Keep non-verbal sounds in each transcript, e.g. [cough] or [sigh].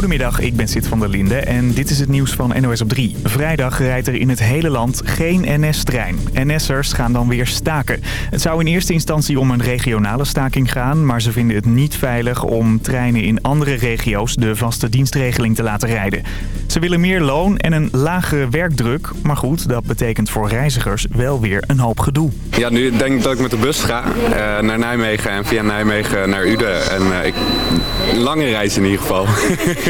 Goedemiddag, ik ben Sid van der Linde en dit is het nieuws van NOS op 3. Vrijdag rijdt er in het hele land geen NS-trein. NS'ers gaan dan weer staken. Het zou in eerste instantie om een regionale staking gaan... maar ze vinden het niet veilig om treinen in andere regio's de vaste dienstregeling te laten rijden. Ze willen meer loon en een lagere werkdruk. Maar goed, dat betekent voor reizigers wel weer een hoop gedoe. Ja, nu denk ik dat ik met de bus ga uh, naar Nijmegen en via Nijmegen naar Uden. En uh, ik, lange reis in ieder geval. [laughs]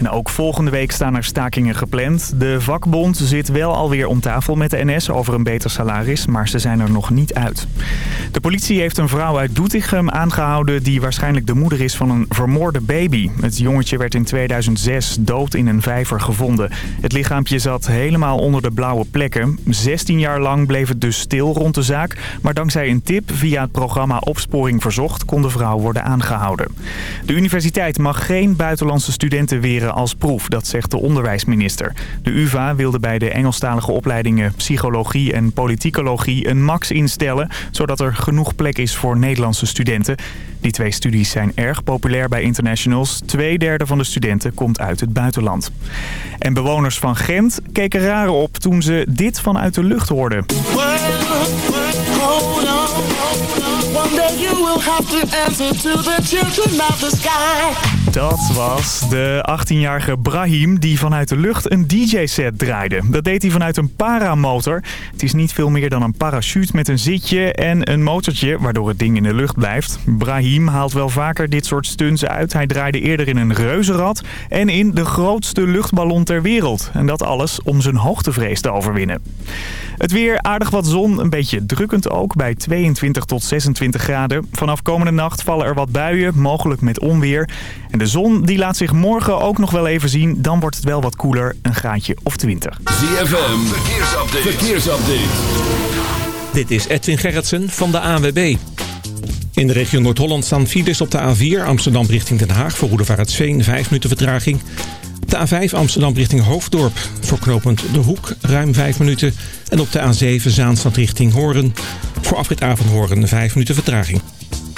En ook volgende week staan er stakingen gepland. De vakbond zit wel alweer om tafel met de NS over een beter salaris, maar ze zijn er nog niet uit. De politie heeft een vrouw uit Doetinchem aangehouden die waarschijnlijk de moeder is van een vermoorde baby. Het jongetje werd in 2006 dood in een vijver gevonden. Het lichaampje zat helemaal onder de blauwe plekken. 16 jaar lang bleef het dus stil rond de zaak, maar dankzij een tip via het programma Opsporing Verzocht kon de vrouw worden aangehouden. De universiteit mag geen buitenlandse studenten als proef, dat zegt de onderwijsminister. De UvA wilde bij de Engelstalige opleidingen psychologie en politicologie een max instellen, zodat er genoeg plek is voor Nederlandse studenten. Die twee studies zijn erg populair bij internationals. Tweederde van de studenten komt uit het buitenland. En bewoners van Gent keken raar op toen ze dit vanuit de lucht hoorden. Dat was de 18-jarige Brahim die vanuit de lucht een DJ-set draaide. Dat deed hij vanuit een paramotor. Het is niet veel meer dan een parachute met een zitje en een motortje waardoor het ding in de lucht blijft. Brahim haalt wel vaker dit soort stunts uit. Hij draaide eerder in een reuzenrad en in de grootste luchtballon ter wereld. En dat alles om zijn hoogtevrees te overwinnen. Het weer, aardig wat zon, een beetje drukkend ook, bij 22 tot 26 graden. Vanaf komende nacht vallen er wat buien, mogelijk met onweer. De zon die laat zich morgen ook nog wel even zien. Dan wordt het wel wat koeler, een graadje of 20. ZFM, verkeersupdate. verkeersupdate. Dit is Edwin Gerritsen van de ANWB. In de regio Noord-Holland staan files op de A4 Amsterdam richting Den Haag... voor Roedevaartsveen, 5 minuten vertraging. Op de A5 Amsterdam richting Hoofddorp voor knooppunt De Hoek, ruim 5 minuten. En op de A7 Zaanstad richting Hoorn voor afrit Hoorn 5 minuten vertraging.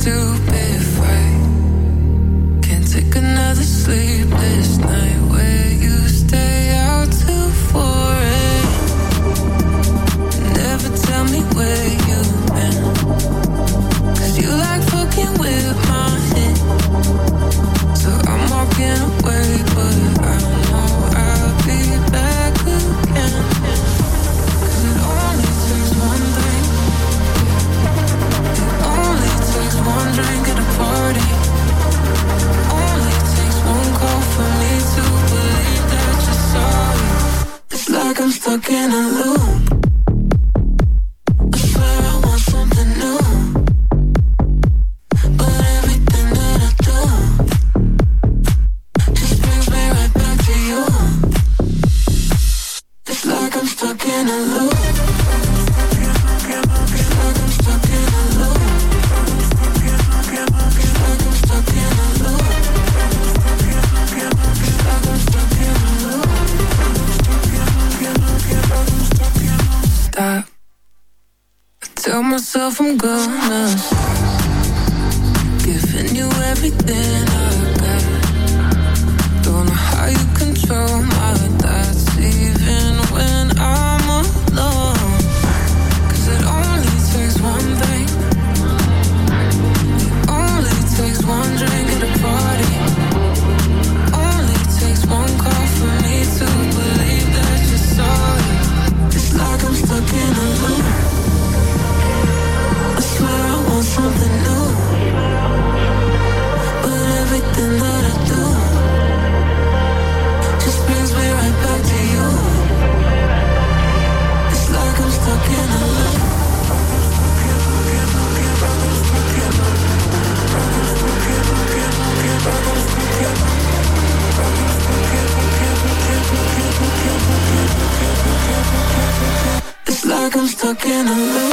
stupid myself I'm gonna stuck in a loop.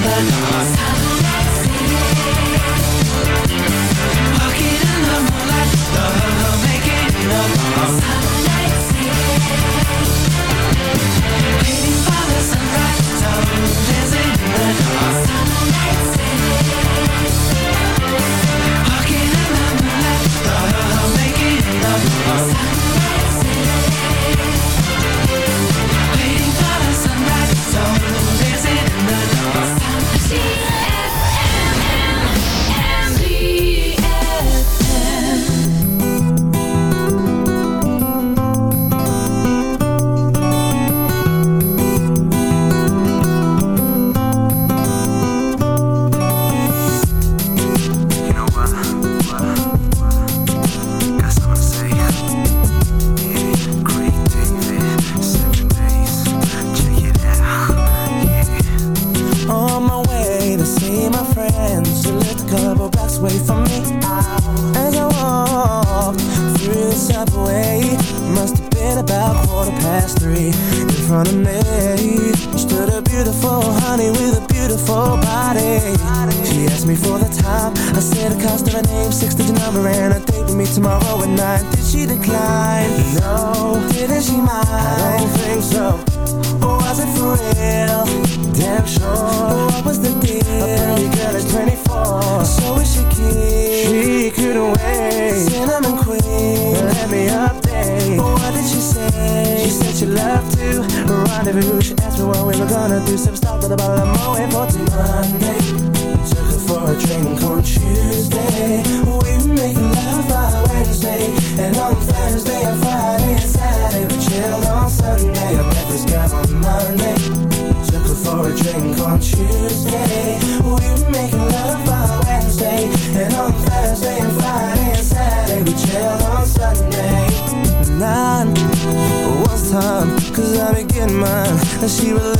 remember.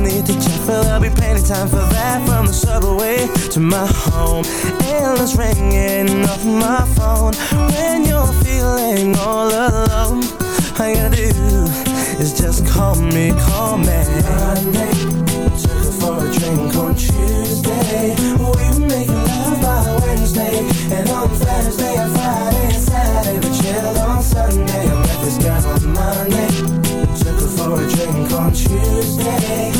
Need to check, but I'll be plenty time for that From the subway to my home. Endless ringing off my phone When you're feeling all alone. All you gotta do is just call me, call me. Monday, took her for a drink on Tuesday We were making love by Wednesday And on Thursday and Friday and Saturday We chilled on Sunday I met this guy on Monday Took her for a drink on Tuesday.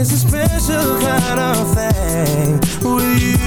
It's a special kind of thing with you.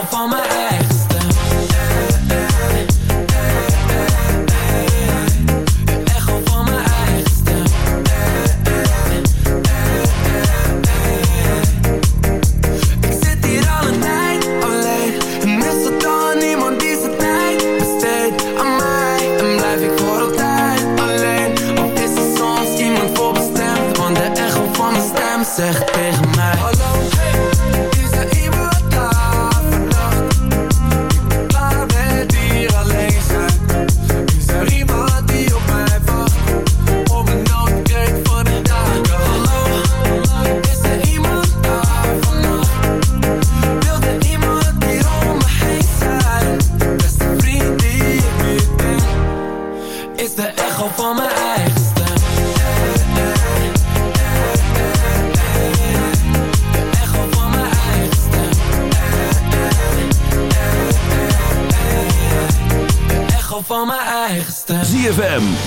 off on my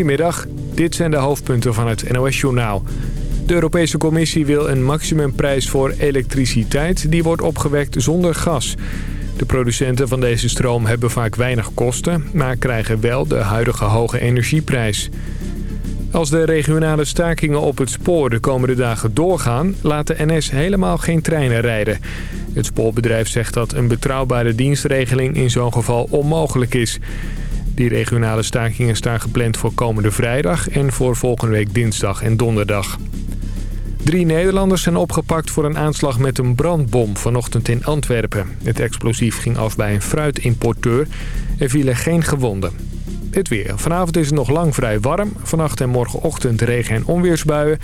Goedemiddag, dit zijn de hoofdpunten van het NOS-journaal. De Europese Commissie wil een maximumprijs voor elektriciteit... die wordt opgewekt zonder gas. De producenten van deze stroom hebben vaak weinig kosten... maar krijgen wel de huidige hoge energieprijs. Als de regionale stakingen op het spoor de komende dagen doorgaan... laat de NS helemaal geen treinen rijden. Het spoorbedrijf zegt dat een betrouwbare dienstregeling in zo'n geval onmogelijk is... Die regionale stakingen staan gepland voor komende vrijdag en voor volgende week dinsdag en donderdag. Drie Nederlanders zijn opgepakt voor een aanslag met een brandbom vanochtend in Antwerpen. Het explosief ging af bij een fruitimporteur. Er vielen geen gewonden. Het weer. Vanavond is het nog lang vrij warm. Vannacht en morgenochtend regen- en onweersbuien.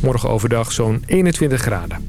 Morgen overdag zo'n 21 graden.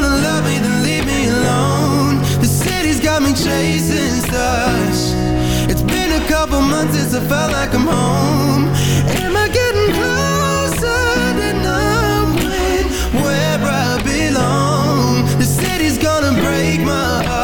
gonna love me, then leave me alone. The city's got me chasing stars. It's been a couple months since I felt like I'm home. Am I getting closer to knowing where I belong? The city's gonna break my heart.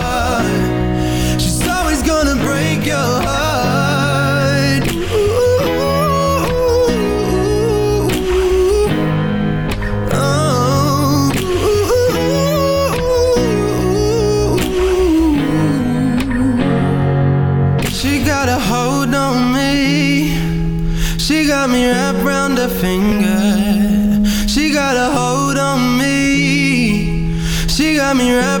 She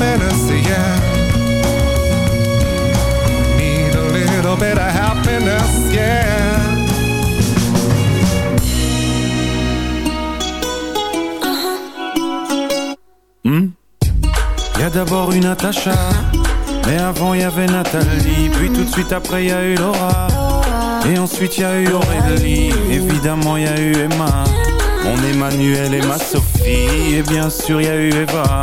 yeah. Need a little bit of happiness, yeah. Y a d'abord eu Natacha, mais avant y avait Nathalie, puis tout de suite après y a eu Laura, et ensuite y a eu Aurélie, évidemment y a eu Emma, mon Emmanuel et ma Sophie, et bien sûr y a eu Eva,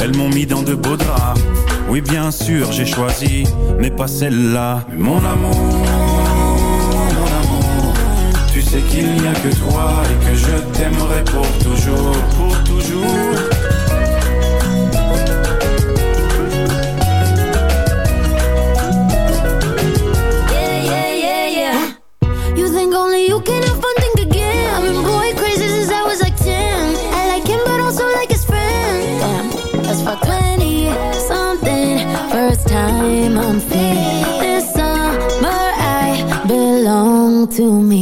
Elles m'ont mis dans de beaux draps. Oui, bien sûr, j'ai choisi. Mais pas celle-là. Mon amour, mon amour. Tu sais qu'il n'y a que toi et que je t'aimerai pour toujours. Pour toujours. To me.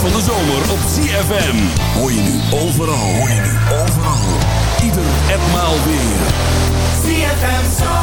van de zomer op ZFM. Hoor je nu overal. Hoor je nu overal. Ieder en maal weer. CFM Zomer.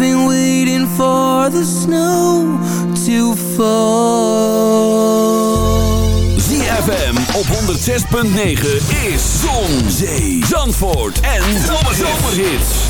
been waiting for the snow to fall. ZFM op 106.9 is Zon, Zee, Zandvoort en Zomerhits.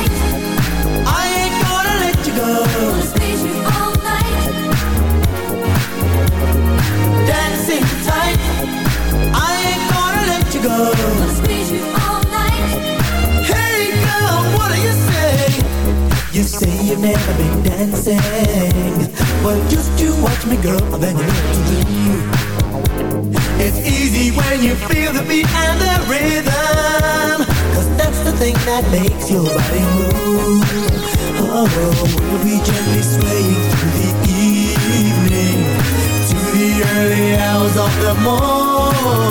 you've never been dancing. But just you watch me, girl, then you learn to leave It's easy when you feel the beat and the rhythm Cause that's the thing that makes your body move. Oh, we'll be gently swaying through the evening To the early hours of the morning.